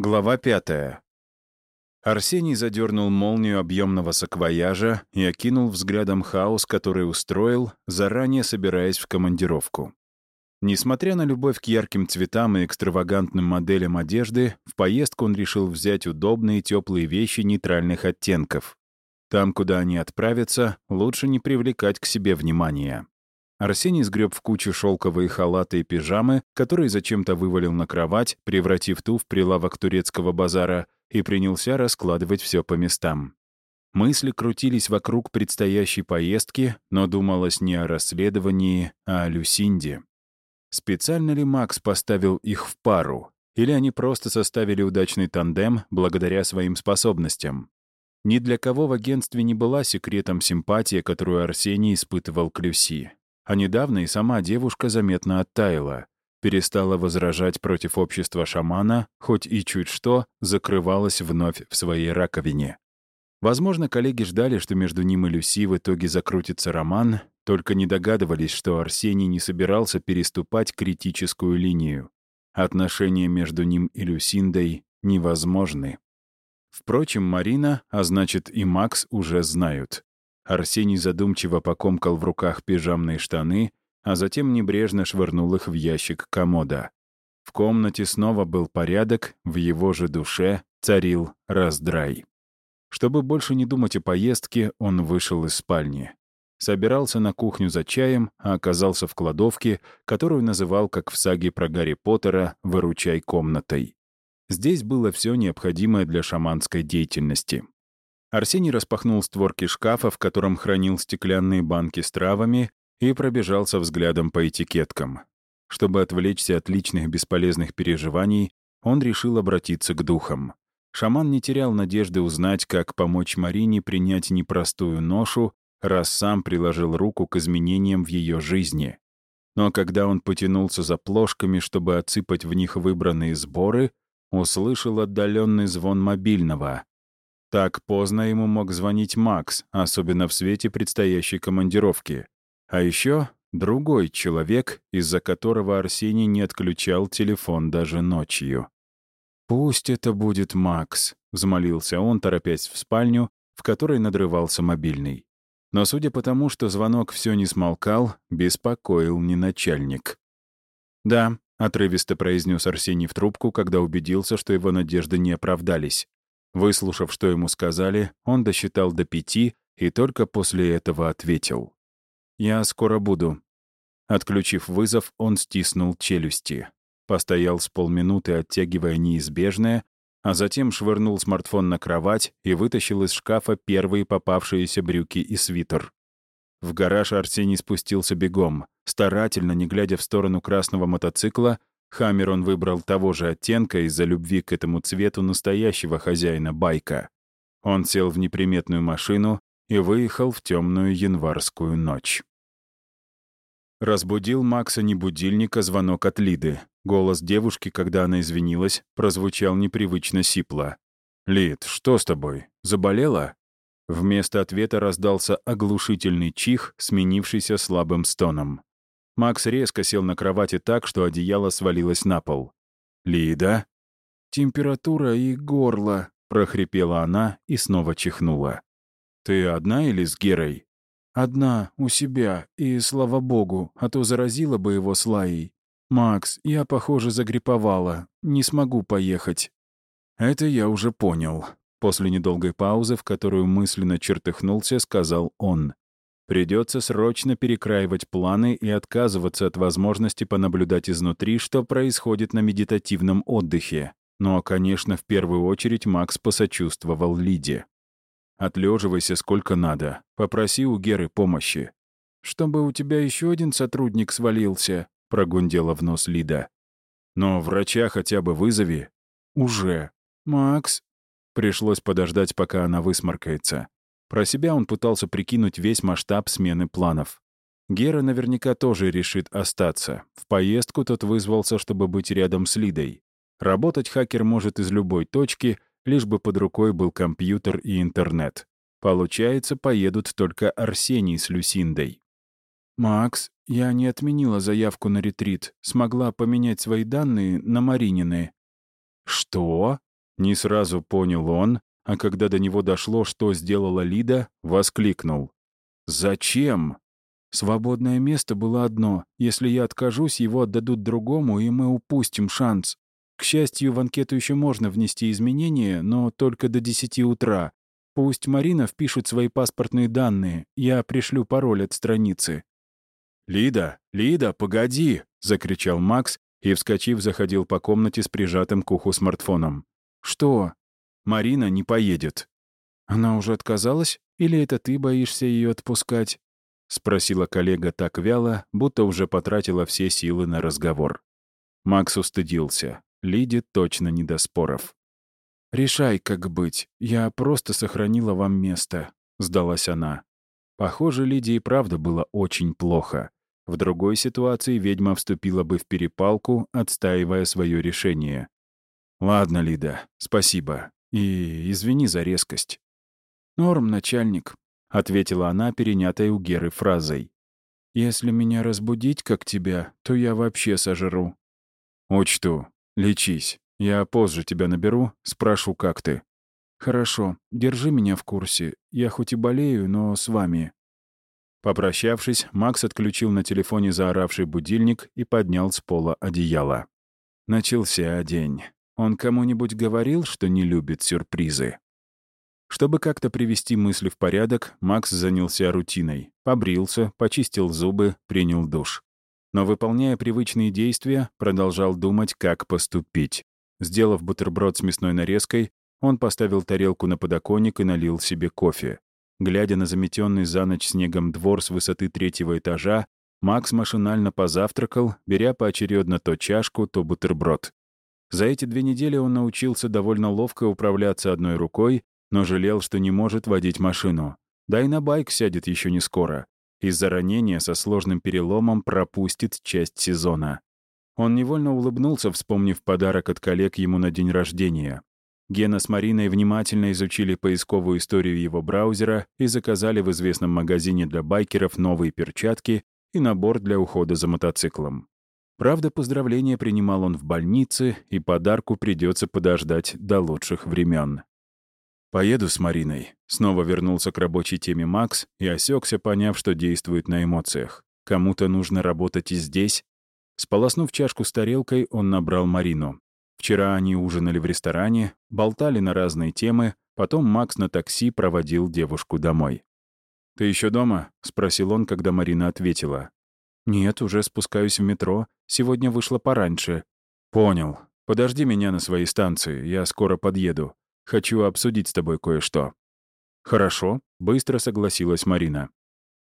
Глава пятая. Арсений задернул молнию объемного саквояжа и окинул взглядом хаос, который устроил, заранее собираясь в командировку. Несмотря на любовь к ярким цветам и экстравагантным моделям одежды, в поездку он решил взять удобные теплые вещи нейтральных оттенков. Там, куда они отправятся, лучше не привлекать к себе внимания. Арсений сгреб в кучу шелковые халаты и пижамы, которые зачем-то вывалил на кровать, превратив ту в прилавок турецкого базара, и принялся раскладывать все по местам. Мысли крутились вокруг предстоящей поездки, но думалось не о расследовании, а о Люсинде. Специально ли Макс поставил их в пару? Или они просто составили удачный тандем благодаря своим способностям? Ни для кого в агентстве не была секретом симпатия, которую Арсений испытывал к Люси. А недавно и сама девушка заметно оттаяла, перестала возражать против общества шамана, хоть и чуть что закрывалась вновь в своей раковине. Возможно, коллеги ждали, что между ним и Люси в итоге закрутится роман, только не догадывались, что Арсений не собирался переступать критическую линию. Отношения между ним и Люсиндой невозможны. Впрочем, Марина, а значит и Макс, уже знают. Арсений задумчиво покомкал в руках пижамные штаны, а затем небрежно швырнул их в ящик комода. В комнате снова был порядок, в его же душе царил раздрай. Чтобы больше не думать о поездке, он вышел из спальни. Собирался на кухню за чаем, а оказался в кладовке, которую называл, как в саге про Гарри Поттера, «выручай комнатой». Здесь было все необходимое для шаманской деятельности. Арсений распахнул створки шкафа, в котором хранил стеклянные банки с травами, и пробежался взглядом по этикеткам. Чтобы отвлечься от личных бесполезных переживаний, он решил обратиться к духам. Шаман не терял надежды узнать, как помочь Марине принять непростую ношу, раз сам приложил руку к изменениям в ее жизни. Но когда он потянулся за плошками, чтобы отсыпать в них выбранные сборы, услышал отдаленный звон мобильного. Так поздно ему мог звонить Макс, особенно в свете предстоящей командировки. А еще другой человек, из-за которого Арсений не отключал телефон даже ночью. «Пусть это будет Макс», — взмолился он, торопясь в спальню, в которой надрывался мобильный. Но судя по тому, что звонок все не смолкал, беспокоил не начальник. «Да», — отрывисто произнес Арсений в трубку, когда убедился, что его надежды не оправдались. Выслушав, что ему сказали, он досчитал до пяти и только после этого ответил. «Я скоро буду». Отключив вызов, он стиснул челюсти. Постоял с полминуты, оттягивая неизбежное, а затем швырнул смартфон на кровать и вытащил из шкафа первые попавшиеся брюки и свитер. В гараж Арсений спустился бегом, старательно, не глядя в сторону красного мотоцикла, Хаммер он выбрал того же оттенка из-за любви к этому цвету настоящего хозяина байка. Он сел в неприметную машину и выехал в темную январскую ночь. Разбудил Макса не будильник, а звонок от Лиды. Голос девушки, когда она извинилась, прозвучал непривычно сипло. «Лид, что с тобой? Заболела?» Вместо ответа раздался оглушительный чих, сменившийся слабым стоном. Макс резко сел на кровати так, что одеяло свалилось на пол. «Лида?» «Температура и горло», — прохрипела она и снова чихнула. «Ты одна или с Герой?» «Одна, у себя, и слава богу, а то заразила бы его с Лаей. Макс, я, похоже, загриповала, не смогу поехать». «Это я уже понял», — после недолгой паузы, в которую мысленно чертыхнулся, сказал он. Придется срочно перекраивать планы и отказываться от возможности понаблюдать изнутри, что происходит на медитативном отдыхе. Но, конечно, в первую очередь Макс посочувствовал Лиде. «Отлеживайся сколько надо. Попроси у Геры помощи». «Чтобы у тебя еще один сотрудник свалился», — прогундела в нос Лида. «Но врача хотя бы вызови». «Уже». «Макс». Пришлось подождать, пока она высморкается. Про себя он пытался прикинуть весь масштаб смены планов. Гера наверняка тоже решит остаться. В поездку тот вызвался, чтобы быть рядом с Лидой. Работать хакер может из любой точки, лишь бы под рукой был компьютер и интернет. Получается, поедут только Арсений с Люсиндой. «Макс, я не отменила заявку на ретрит. Смогла поменять свои данные на Маринины». «Что?» Не сразу понял он, а когда до него дошло, что сделала Лида, воскликнул. «Зачем?» «Свободное место было одно. Если я откажусь, его отдадут другому, и мы упустим шанс. К счастью, в анкету еще можно внести изменения, но только до 10 утра. Пусть Марина впишет свои паспортные данные. Я пришлю пароль от страницы». «Лида, Лида, погоди!» — закричал Макс и, вскочив, заходил по комнате с прижатым к уху смартфоном. «Что?» «Марина не поедет». «Она уже отказалась? Или это ты боишься ее отпускать?» — спросила коллега так вяло, будто уже потратила все силы на разговор. Макс устыдился. Лиде точно не до споров. «Решай, как быть. Я просто сохранила вам место», — сдалась она. Похоже, Лиде и правда было очень плохо. В другой ситуации ведьма вступила бы в перепалку, отстаивая свое решение. «Ладно, Лида, спасибо. И извини за резкость». «Норм, начальник», — ответила она, перенятой у Геры фразой. «Если меня разбудить, как тебя, то я вообще сожру». «Учту. Лечись. Я позже тебя наберу, спрошу, как ты». «Хорошо. Держи меня в курсе. Я хоть и болею, но с вами». Попрощавшись, Макс отключил на телефоне заоравший будильник и поднял с пола одеяло. Начался день. Он кому-нибудь говорил, что не любит сюрпризы? Чтобы как-то привести мысли в порядок, Макс занялся рутиной. Побрился, почистил зубы, принял душ. Но, выполняя привычные действия, продолжал думать, как поступить. Сделав бутерброд с мясной нарезкой, он поставил тарелку на подоконник и налил себе кофе. Глядя на заметенный за ночь снегом двор с высоты третьего этажа, Макс машинально позавтракал, беря поочередно то чашку, то бутерброд. За эти две недели он научился довольно ловко управляться одной рукой, но жалел, что не может водить машину. Да и на байк сядет еще не скоро. Из-за ранения со сложным переломом пропустит часть сезона. Он невольно улыбнулся, вспомнив подарок от коллег ему на день рождения. Гена с Мариной внимательно изучили поисковую историю его браузера и заказали в известном магазине для байкеров новые перчатки и набор для ухода за мотоциклом. Правда, поздравления принимал он в больнице, и подарку придется подождать до лучших времен. «Поеду с Мариной», — снова вернулся к рабочей теме Макс и осекся, поняв, что действует на эмоциях. Кому-то нужно работать и здесь. Сполоснув чашку с тарелкой, он набрал Марину. Вчера они ужинали в ресторане, болтали на разные темы, потом Макс на такси проводил девушку домой. «Ты еще дома?» — спросил он, когда Марина ответила. «Нет, уже спускаюсь в метро. Сегодня вышла пораньше». «Понял. Подожди меня на своей станции, я скоро подъеду. Хочу обсудить с тобой кое-что». «Хорошо», — быстро согласилась Марина.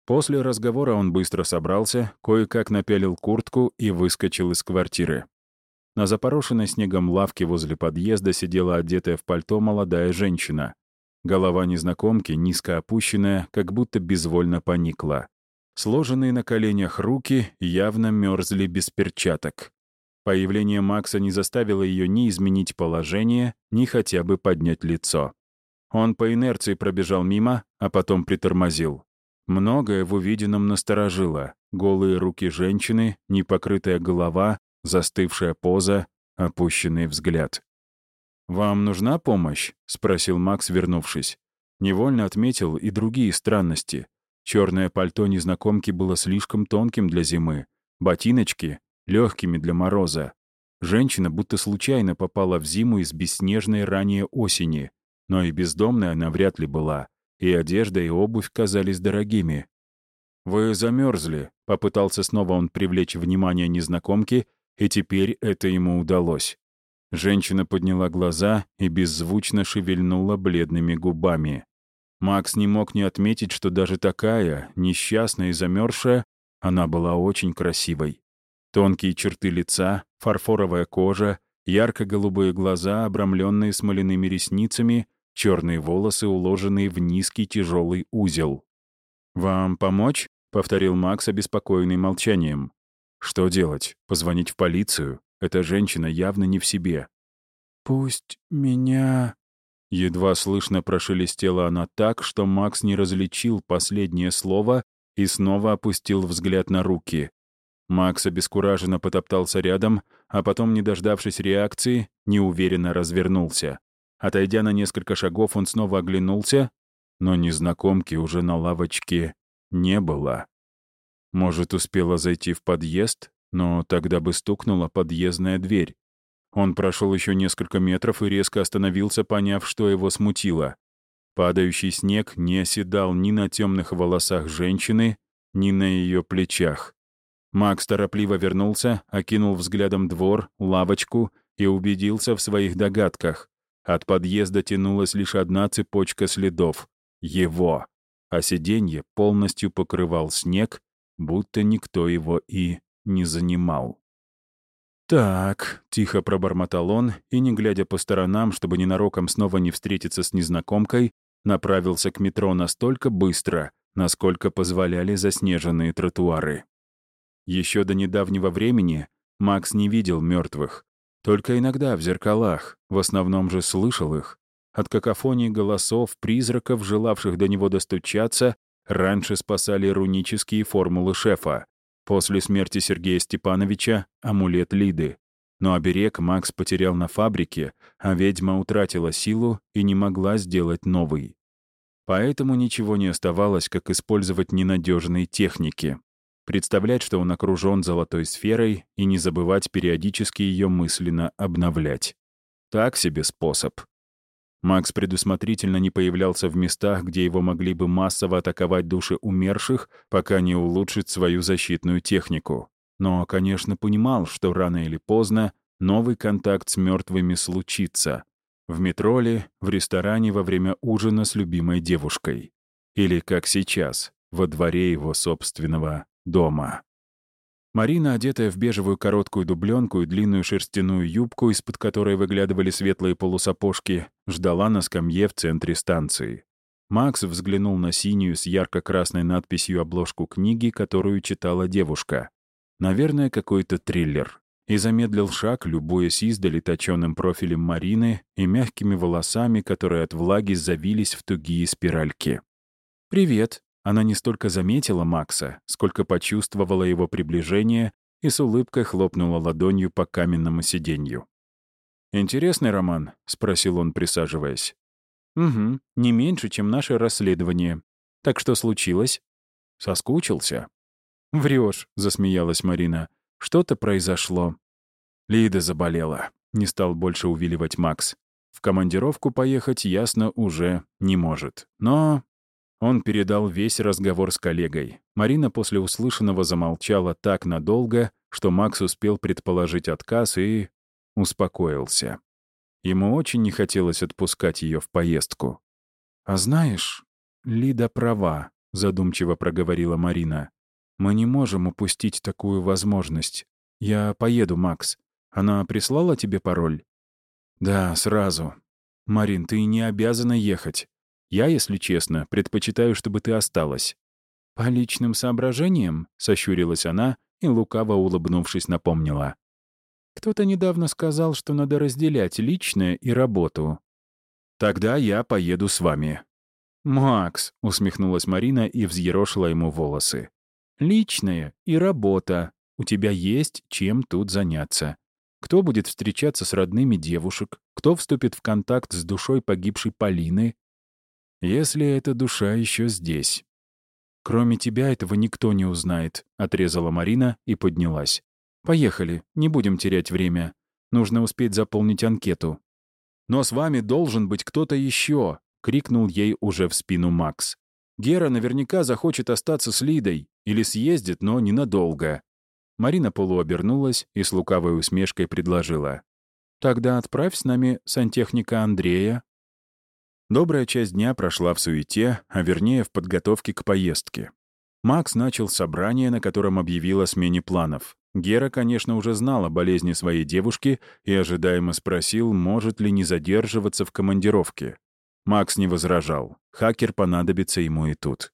После разговора он быстро собрался, кое-как напялил куртку и выскочил из квартиры. На запорошенной снегом лавке возле подъезда сидела одетая в пальто молодая женщина. Голова незнакомки, низко опущенная, как будто безвольно поникла. Сложенные на коленях руки явно мерзли без перчаток. Появление Макса не заставило ее ни изменить положение, ни хотя бы поднять лицо. Он по инерции пробежал мимо, а потом притормозил. Многое в увиденном насторожило. Голые руки женщины, непокрытая голова, застывшая поза, опущенный взгляд. «Вам нужна помощь?» — спросил Макс, вернувшись. Невольно отметил и другие странности. Черное пальто незнакомки было слишком тонким для зимы, ботиночки — легкими для мороза. Женщина будто случайно попала в зиму из бесснежной ранее осени, но и бездомная она вряд ли была, и одежда и обувь казались дорогими. «Вы замерзли», — попытался снова он привлечь внимание незнакомки, и теперь это ему удалось. Женщина подняла глаза и беззвучно шевельнула бледными губами. Макс не мог не отметить, что даже такая, несчастная и замерзшая, она была очень красивой. Тонкие черты лица, фарфоровая кожа, ярко-голубые глаза, обрамленные смоляными ресницами, черные волосы, уложенные в низкий тяжелый узел. «Вам помочь?» — повторил Макс, обеспокоенный молчанием. «Что делать? Позвонить в полицию? Эта женщина явно не в себе». «Пусть меня...» Едва слышно прошелестела она так, что Макс не различил последнее слово и снова опустил взгляд на руки. Макс обескураженно потоптался рядом, а потом, не дождавшись реакции, неуверенно развернулся. Отойдя на несколько шагов, он снова оглянулся, но незнакомки уже на лавочке не было. Может, успела зайти в подъезд, но тогда бы стукнула подъездная дверь. Он прошел еще несколько метров и резко остановился, поняв, что его смутило. Падающий снег не оседал ни на темных волосах женщины, ни на ее плечах. Макс торопливо вернулся, окинул взглядом двор, лавочку и убедился в своих догадках. От подъезда тянулась лишь одна цепочка следов — его, а сиденье полностью покрывал снег, будто никто его и не занимал. «Так», — тихо пробормотал он, и, не глядя по сторонам, чтобы ненароком снова не встретиться с незнакомкой, направился к метро настолько быстро, насколько позволяли заснеженные тротуары. Еще до недавнего времени Макс не видел мертвых, только иногда в зеркалах, в основном же слышал их. От какофонии голосов, призраков, желавших до него достучаться, раньше спасали рунические формулы шефа, После смерти Сергея Степановича — амулет Лиды. Но оберег Макс потерял на фабрике, а ведьма утратила силу и не могла сделать новый. Поэтому ничего не оставалось, как использовать ненадежные техники. Представлять, что он окружен золотой сферой, и не забывать периодически ее мысленно обновлять. Так себе способ. Макс предусмотрительно не появлялся в местах, где его могли бы массово атаковать души умерших, пока не улучшит свою защитную технику. Но, конечно, понимал, что рано или поздно новый контакт с мертвыми случится. В метро в ресторане во время ужина с любимой девушкой. Или, как сейчас, во дворе его собственного дома. Марина, одетая в бежевую короткую дубленку и длинную шерстяную юбку, из-под которой выглядывали светлые полусапожки, ждала на скамье в центре станции. Макс взглянул на синюю с ярко-красной надписью обложку книги, которую читала девушка. Наверное, какой-то триллер. И замедлил шаг, любуясь издали точенным профилем Марины и мягкими волосами, которые от влаги завились в тугие спиральки. «Привет», она не столько заметила Макса, сколько почувствовала его приближение и с улыбкой хлопнула ладонью по каменному сиденью. «Интересный роман?» — спросил он, присаживаясь. «Угу, не меньше, чем наше расследование. Так что случилось?» «Соскучился?» Врешь, засмеялась Марина. «Что-то произошло». Лида заболела. Не стал больше увиливать Макс. В командировку поехать, ясно, уже не может. Но он передал весь разговор с коллегой. Марина после услышанного замолчала так надолго, что Макс успел предположить отказ и... успокоился. Ему очень не хотелось отпускать ее в поездку. «А знаешь, Лида права», — задумчиво проговорила Марина. «Мы не можем упустить такую возможность. Я поеду, Макс. Она прислала тебе пароль?» «Да, сразу. Марин, ты не обязана ехать. Я, если честно, предпочитаю, чтобы ты осталась». «По личным соображениям?» — сощурилась она и, лукаво улыбнувшись, напомнила. «Кто-то недавно сказал, что надо разделять личное и работу». «Тогда я поеду с вами». «Макс», — усмехнулась Марина и взъерошила ему волосы. «Личное и работа. У тебя есть чем тут заняться. Кто будет встречаться с родными девушек? Кто вступит в контакт с душой погибшей Полины? Если эта душа еще здесь. «Кроме тебя этого никто не узнает», — отрезала Марина и поднялась. «Поехали, не будем терять время. Нужно успеть заполнить анкету». «Но с вами должен быть кто-то еще», — крикнул ей уже в спину Макс. «Гера наверняка захочет остаться с Лидой или съездит, но ненадолго». Марина полуобернулась и с лукавой усмешкой предложила. «Тогда отправь с нами сантехника Андрея, Добрая часть дня прошла в суете, а вернее в подготовке к поездке. Макс начал собрание, на котором объявил о смене планов. Гера, конечно, уже знал о болезни своей девушки и ожидаемо спросил, может ли не задерживаться в командировке. Макс не возражал. Хакер понадобится ему и тут.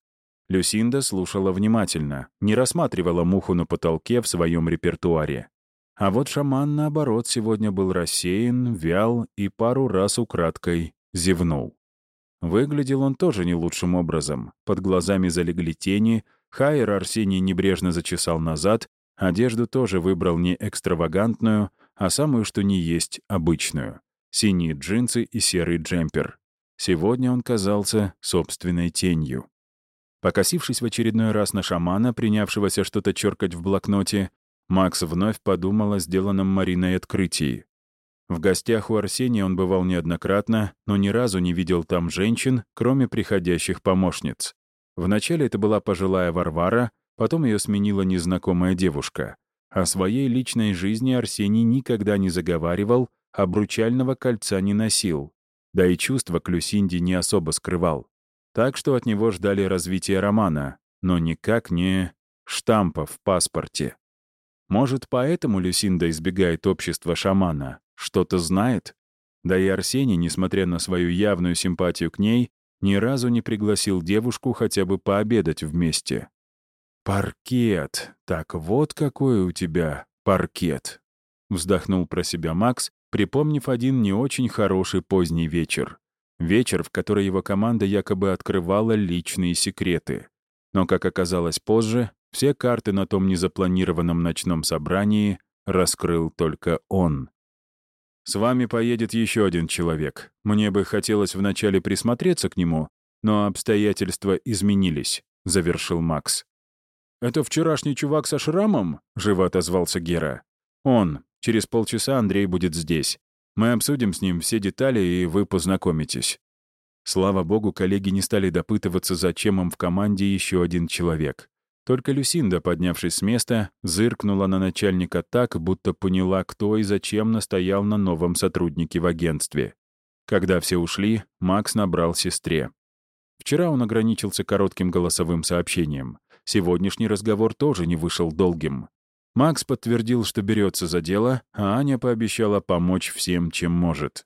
Люсинда слушала внимательно, не рассматривала муху на потолке в своем репертуаре. А вот шаман, наоборот, сегодня был рассеян, вял и пару раз украдкой зевнул. Выглядел он тоже не лучшим образом. Под глазами залегли тени, Хайер Арсений небрежно зачесал назад, одежду тоже выбрал не экстравагантную, а самую что ни есть обычную. синие джинсы и серый джемпер. Сегодня он казался собственной тенью. Покосившись в очередной раз на шамана, принявшегося что-то черкать в блокноте, Макс вновь подумал о сделанном Мариной открытии. В гостях у Арсения он бывал неоднократно, но ни разу не видел там женщин, кроме приходящих помощниц. Вначале это была пожилая Варвара, потом ее сменила незнакомая девушка. О своей личной жизни Арсений никогда не заговаривал, обручального кольца не носил. Да и чувства к Люсинде не особо скрывал. Так что от него ждали развития романа, но никак не штампа в паспорте. Может, поэтому Люсинда избегает общества шамана? Что-то знает? Да и Арсений, несмотря на свою явную симпатию к ней, ни разу не пригласил девушку хотя бы пообедать вместе. «Паркет! Так вот какой у тебя паркет!» Вздохнул про себя Макс, припомнив один не очень хороший поздний вечер. Вечер, в который его команда якобы открывала личные секреты. Но, как оказалось позже, все карты на том незапланированном ночном собрании раскрыл только он. «С вами поедет еще один человек. Мне бы хотелось вначале присмотреться к нему, но обстоятельства изменились», — завершил Макс. «Это вчерашний чувак со шрамом?» — живо отозвался Гера. «Он. Через полчаса Андрей будет здесь. Мы обсудим с ним все детали, и вы познакомитесь». Слава богу, коллеги не стали допытываться, зачем им в команде еще один человек. Только Люсинда, поднявшись с места, зыркнула на начальника так, будто поняла, кто и зачем настоял на новом сотруднике в агентстве. Когда все ушли, Макс набрал сестре. Вчера он ограничился коротким голосовым сообщением. Сегодняшний разговор тоже не вышел долгим. Макс подтвердил, что берется за дело, а Аня пообещала помочь всем, чем может.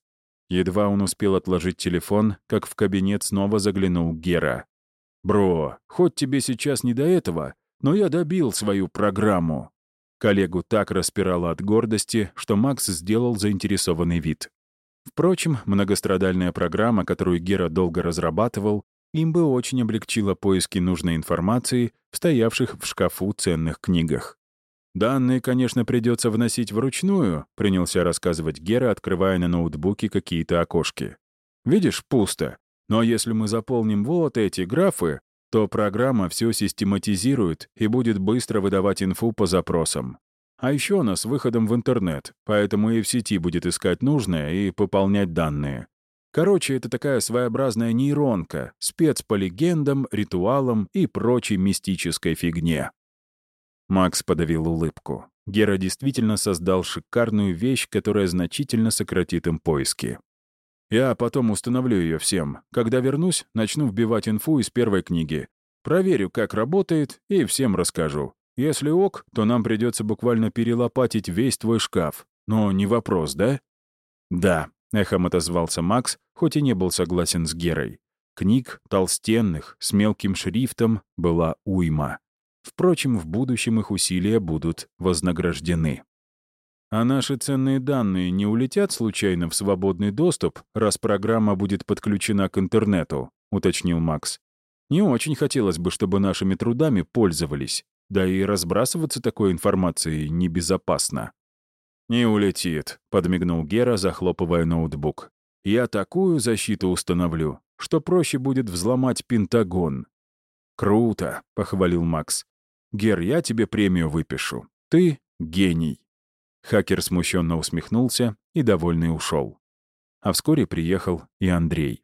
Едва он успел отложить телефон, как в кабинет снова заглянул Гера. «Бро, хоть тебе сейчас не до этого, но я добил свою программу». Коллегу так распирало от гордости, что Макс сделал заинтересованный вид. Впрочем, многострадальная программа, которую Гера долго разрабатывал, им бы очень облегчила поиски нужной информации в стоявших в шкафу ценных книгах. «Данные, конечно, придется вносить вручную», — принялся рассказывать Гера, открывая на ноутбуке какие-то окошки. «Видишь, пусто. Но если мы заполним вот эти графы, то программа все систематизирует и будет быстро выдавать инфу по запросам. А еще она с выходом в интернет, поэтому и в сети будет искать нужное и пополнять данные. Короче, это такая своеобразная нейронка, спец по легендам, ритуалам и прочей мистической фигне. Макс подавил улыбку. Гера действительно создал шикарную вещь, которая значительно сократит им поиски. Я потом установлю ее всем. Когда вернусь, начну вбивать инфу из первой книги. Проверю, как работает, и всем расскажу. Если ок, то нам придется буквально перелопатить весь твой шкаф. Но не вопрос, да? Да, эхом отозвался Макс, хоть и не был согласен с Герой. Книг, толстенных, с мелким шрифтом, была уйма. Впрочем, в будущем их усилия будут вознаграждены. А наши ценные данные не улетят случайно в свободный доступ, раз программа будет подключена к интернету, уточнил Макс. Не очень хотелось бы, чтобы нашими трудами пользовались. Да и разбрасываться такой информацией небезопасно. «Не улетит», — подмигнул Гера, захлопывая ноутбук. «Я такую защиту установлю, что проще будет взломать Пентагон». «Круто», — похвалил Макс. «Гер, я тебе премию выпишу. Ты — гений». Хакер смущенно усмехнулся и довольный ушел. А вскоре приехал и Андрей.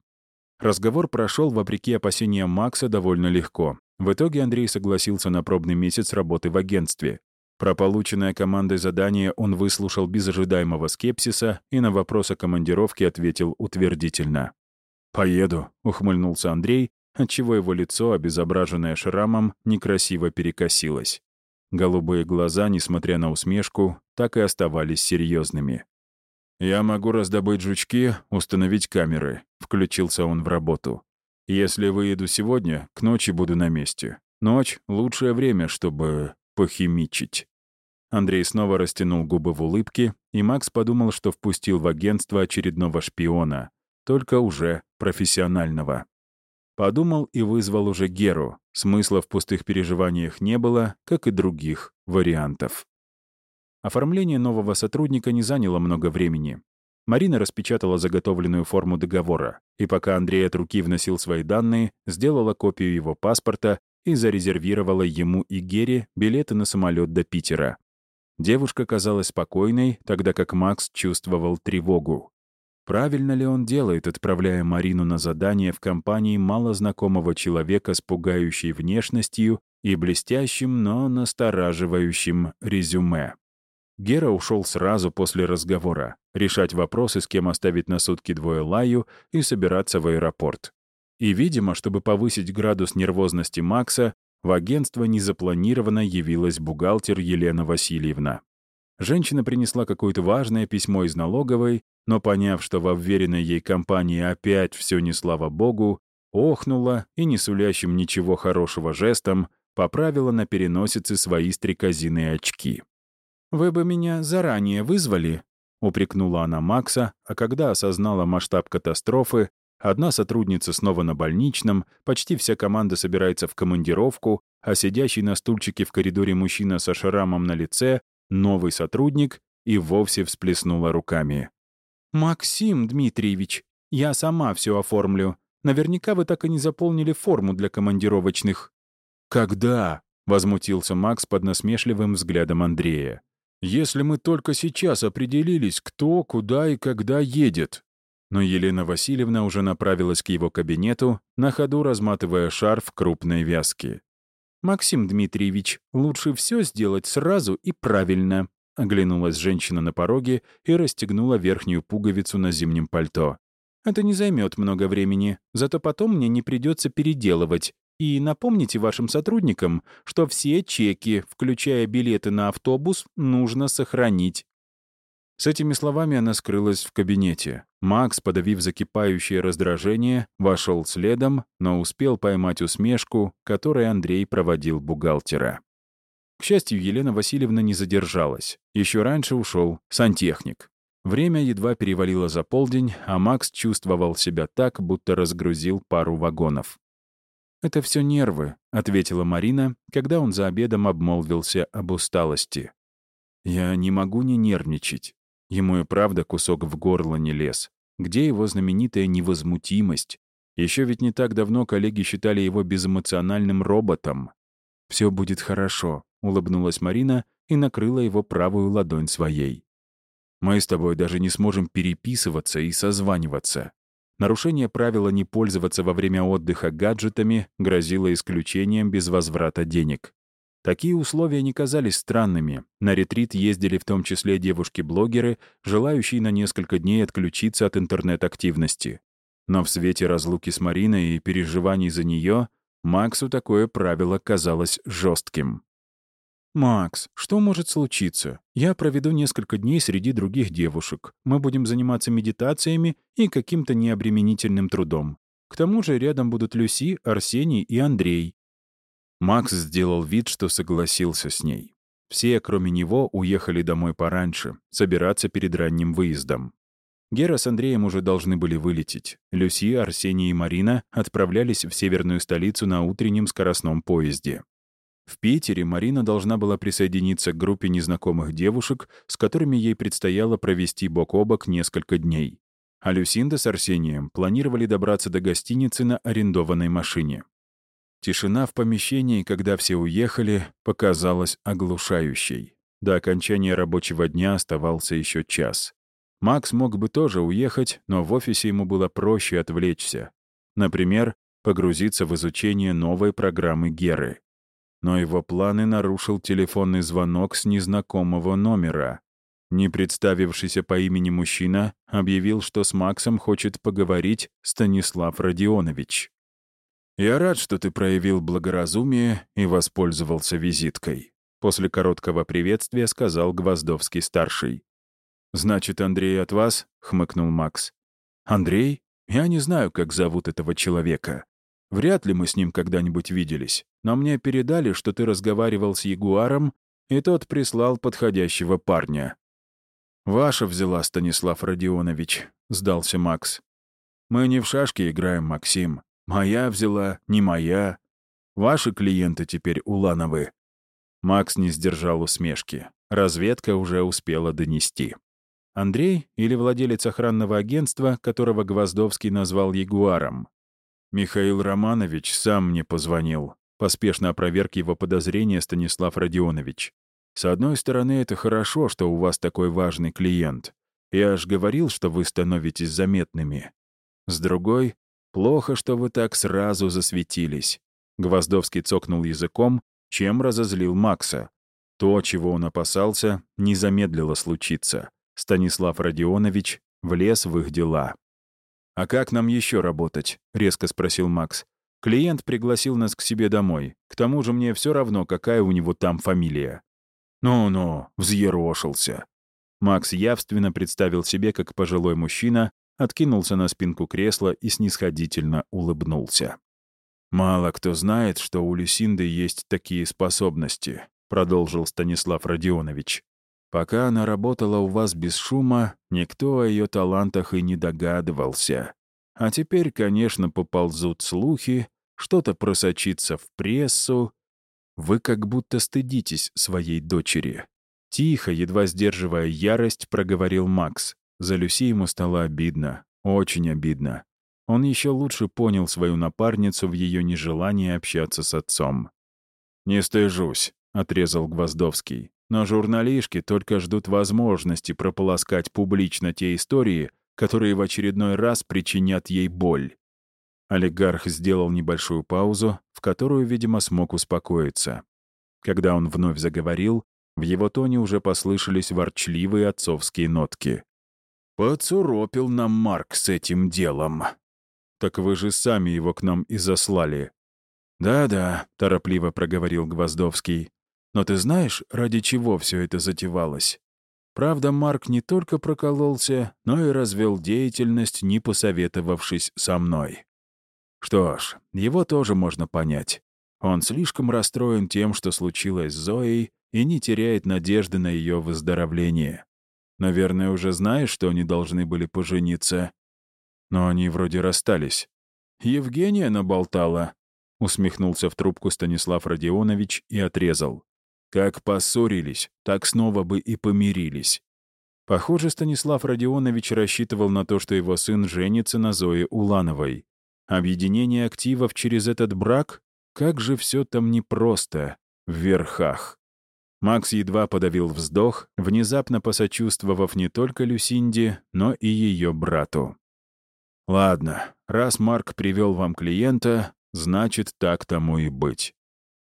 Разговор прошел, вопреки опасениям Макса, довольно легко. В итоге Андрей согласился на пробный месяц работы в агентстве. Про полученное командой задание он выслушал без ожидаемого скепсиса и на вопрос о командировке ответил утвердительно. «Поеду», — ухмыльнулся Андрей, отчего его лицо, обезображенное шрамом, некрасиво перекосилось. Голубые глаза, несмотря на усмешку, так и оставались серьезными. «Я могу раздобыть жучки, установить камеры», — включился он в работу. «Если выеду сегодня, к ночи буду на месте. Ночь — лучшее время, чтобы похимичить». Андрей снова растянул губы в улыбке, и Макс подумал, что впустил в агентство очередного шпиона, только уже профессионального. Подумал и вызвал уже Геру. Смысла в пустых переживаниях не было, как и других вариантов. Оформление нового сотрудника не заняло много времени. Марина распечатала заготовленную форму договора, и пока Андрей от руки вносил свои данные, сделала копию его паспорта и зарезервировала ему и Гере билеты на самолет до Питера. Девушка казалась спокойной, тогда как Макс чувствовал тревогу. Правильно ли он делает, отправляя Марину на задание в компании малознакомого человека с пугающей внешностью и блестящим, но настораживающим резюме? Гера ушел сразу после разговора, решать вопросы, с кем оставить на сутки двое Лаю и собираться в аэропорт. И, видимо, чтобы повысить градус нервозности Макса, в агентство незапланированно явилась бухгалтер Елена Васильевна. Женщина принесла какое-то важное письмо из налоговой, но, поняв, что во вверенной ей компании опять все не слава богу, охнула и, не сулящим ничего хорошего жестом, поправила на переносице свои стрекозиные очки. «Вы бы меня заранее вызвали?» — упрекнула она Макса, а когда осознала масштаб катастрофы, одна сотрудница снова на больничном, почти вся команда собирается в командировку, а сидящий на стульчике в коридоре мужчина со шрамом на лице, новый сотрудник, и вовсе всплеснула руками. «Максим Дмитриевич, я сама все оформлю. Наверняка вы так и не заполнили форму для командировочных». «Когда?» — возмутился Макс под насмешливым взглядом Андрея. Если мы только сейчас определились, кто, куда и когда едет. Но Елена Васильевна уже направилась к его кабинету, на ходу разматывая шарф крупной вязки. «Максим Дмитриевич, лучше все сделать сразу и правильно», — оглянулась женщина на пороге и расстегнула верхнюю пуговицу на зимнем пальто. «Это не займет много времени, зато потом мне не придется переделывать, и напомните вашим сотрудникам, что все чеки, включая билеты на автобус, нужно сохранить. С этими словами она скрылась в кабинете. Макс, подавив закипающее раздражение, вошел следом, но успел поймать усмешку, которой Андрей проводил бухгалтера. К счастью, Елена Васильевна не задержалась. Еще раньше ушел сантехник. Время едва перевалило за полдень, а Макс чувствовал себя так, будто разгрузил пару вагонов. «Это все нервы», — ответила Марина, когда он за обедом обмолвился об усталости. «Я не могу не нервничать. Ему и правда кусок в горло не лез. Где его знаменитая невозмутимость? Еще ведь не так давно коллеги считали его безэмоциональным роботом. «Все будет хорошо», — улыбнулась Марина и накрыла его правую ладонь своей. «Мы с тобой даже не сможем переписываться и созваниваться. Нарушение правила не пользоваться во время отдыха гаджетами грозило исключением без возврата денег. Такие условия не казались странными. На ретрит ездили в том числе девушки-блогеры, желающие на несколько дней отключиться от интернет-активности. Но в свете разлуки с Мариной и переживаний за нее Максу такое правило казалось жестким. «Макс, что может случиться? Я проведу несколько дней среди других девушек. Мы будем заниматься медитациями и каким-то необременительным трудом. К тому же рядом будут Люси, Арсений и Андрей». Макс сделал вид, что согласился с ней. Все, кроме него, уехали домой пораньше, собираться перед ранним выездом. Гера с Андреем уже должны были вылететь. Люси, Арсений и Марина отправлялись в северную столицу на утреннем скоростном поезде. В Питере Марина должна была присоединиться к группе незнакомых девушек, с которыми ей предстояло провести бок о бок несколько дней. А Люсинда с Арсением планировали добраться до гостиницы на арендованной машине. Тишина в помещении, когда все уехали, показалась оглушающей. До окончания рабочего дня оставался еще час. Макс мог бы тоже уехать, но в офисе ему было проще отвлечься. Например, погрузиться в изучение новой программы Геры но его планы нарушил телефонный звонок с незнакомого номера. Не представившийся по имени мужчина объявил, что с Максом хочет поговорить Станислав Родионович. «Я рад, что ты проявил благоразумие и воспользовался визиткой», после короткого приветствия сказал Гвоздовский-старший. «Значит, Андрей от вас?» — хмыкнул Макс. «Андрей? Я не знаю, как зовут этого человека. Вряд ли мы с ним когда-нибудь виделись, но мне передали, что ты разговаривал с Ягуаром, и тот прислал подходящего парня. «Ваша взяла, Станислав Родионович», — сдался Макс. «Мы не в шашки играем, Максим. Моя взяла, не моя. Ваши клиенты теперь Улановы». Макс не сдержал усмешки. Разведка уже успела донести. Андрей или владелец охранного агентства, которого Гвоздовский назвал Ягуаром? Михаил Романович сам мне позвонил. Поспешно опроверг его подозрения Станислав Родионович. С одной стороны, это хорошо, что у вас такой важный клиент. Я аж говорил, что вы становитесь заметными. С другой, плохо, что вы так сразу засветились. Гвоздовский цокнул языком, чем разозлил Макса. То, чего он опасался, не замедлило случиться. Станислав Родионович влез в их дела. «А как нам еще работать?» — резко спросил Макс. «Клиент пригласил нас к себе домой. К тому же мне все равно, какая у него там фамилия». «Ну-ну», — взъерошился. Макс явственно представил себе, как пожилой мужчина откинулся на спинку кресла и снисходительно улыбнулся. «Мало кто знает, что у Люсинды есть такие способности», — продолжил Станислав Родионович. «Пока она работала у вас без шума, никто о ее талантах и не догадывался. А теперь, конечно, поползут слухи, что-то просочится в прессу. Вы как будто стыдитесь своей дочери». Тихо, едва сдерживая ярость, проговорил Макс. За Люси ему стало обидно, очень обидно он еще лучше понял свою напарницу в ее нежелании общаться с отцом. «Не стыжусь», — отрезал Гвоздовский. «Но журналишки только ждут возможности прополоскать публично те истории, которые в очередной раз причинят ей боль». Олигарх сделал небольшую паузу, в которую, видимо, смог успокоиться. Когда он вновь заговорил, в его тоне уже послышались ворчливые отцовские нотки. «Поцуропил нам Марк с этим делом», «Так вы же сами его к нам и заслали». «Да-да», — торопливо проговорил Гвоздовский. «Но ты знаешь, ради чего все это затевалось? Правда, Марк не только прокололся, но и развел деятельность, не посоветовавшись со мной. Что ж, его тоже можно понять. Он слишком расстроен тем, что случилось с Зоей, и не теряет надежды на ее выздоровление. Наверное, уже знаешь, что они должны были пожениться. Но они вроде расстались. «Евгения наболтала», — усмехнулся в трубку Станислав Родионович и отрезал. «Как поссорились, так снова бы и помирились». Похоже, Станислав Родионович рассчитывал на то, что его сын женится на Зое Улановой. Объединение активов через этот брак? Как же все там непросто. В верхах. Макс едва подавил вздох, внезапно посочувствовав не только Люсинде, но и ее брату. Ладно, раз Марк привел вам клиента, значит, так тому и быть.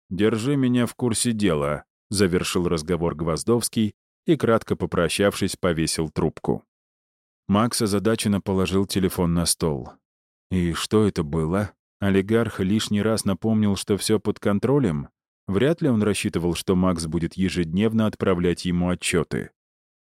Держи меня в курсе дела, завершил разговор Гвоздовский и, кратко попрощавшись, повесил трубку. Макс озадаченно положил телефон на стол. И что это было? Олигарх лишний раз напомнил, что все под контролем? Вряд ли он рассчитывал, что Макс будет ежедневно отправлять ему отчеты.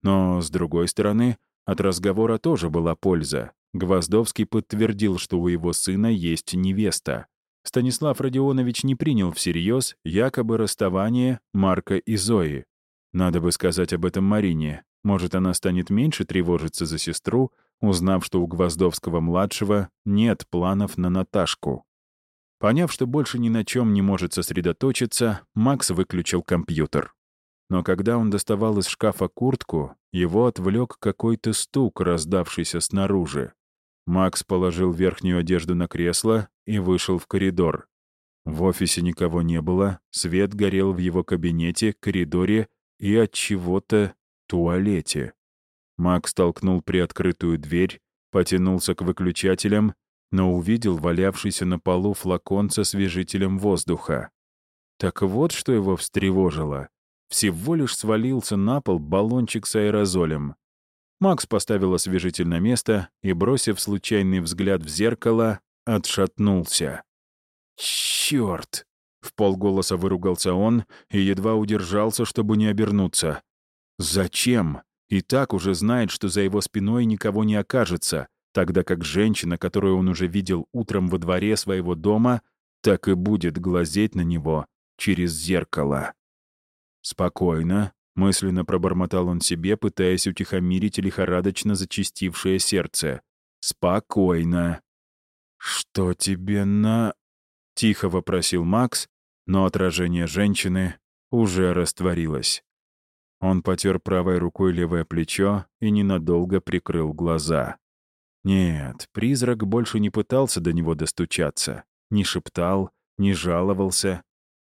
Но, с другой стороны, от разговора тоже была польза. Гвоздовский подтвердил, что у его сына есть невеста. Станислав Родионович не принял всерьез якобы расставание Марка и Зои. Надо бы сказать об этом Марине. Может, она станет меньше тревожиться за сестру, узнав, что у Гвоздовского-младшего нет планов на Наташку. Поняв, что больше ни на чем не может сосредоточиться, Макс выключил компьютер. Но когда он доставал из шкафа куртку, его отвлек какой-то стук, раздавшийся снаружи. Макс положил верхнюю одежду на кресло и вышел в коридор. В офисе никого не было, свет горел в его кабинете, коридоре и от чего-то туалете. Макс толкнул приоткрытую дверь, потянулся к выключателям, но увидел валявшийся на полу флакон со свежителем воздуха. Так вот, что его встревожило. Всего лишь свалился на пол баллончик с аэрозолем. Макс поставил освежитель на место и, бросив случайный взгляд в зеркало, отшатнулся. «Чёрт!» — в полголоса выругался он и едва удержался, чтобы не обернуться. «Зачем? И так уже знает, что за его спиной никого не окажется, тогда как женщина, которую он уже видел утром во дворе своего дома, так и будет глазеть на него через зеркало. Спокойно, Мысленно пробормотал он себе, пытаясь утихомирить лихорадочно зачастившее сердце. «Спокойно». «Что тебе на...» — тихо вопросил Макс, но отражение женщины уже растворилось. Он потер правой рукой левое плечо и ненадолго прикрыл глаза. Нет, призрак больше не пытался до него достучаться, не шептал, не жаловался.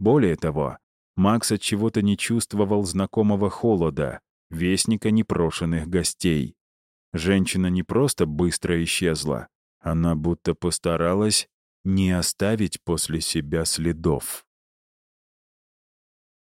Более того, Макс от чего-то не чувствовал знакомого холода, вестника непрошенных гостей. Женщина не просто быстро исчезла, она будто постаралась не оставить после себя следов.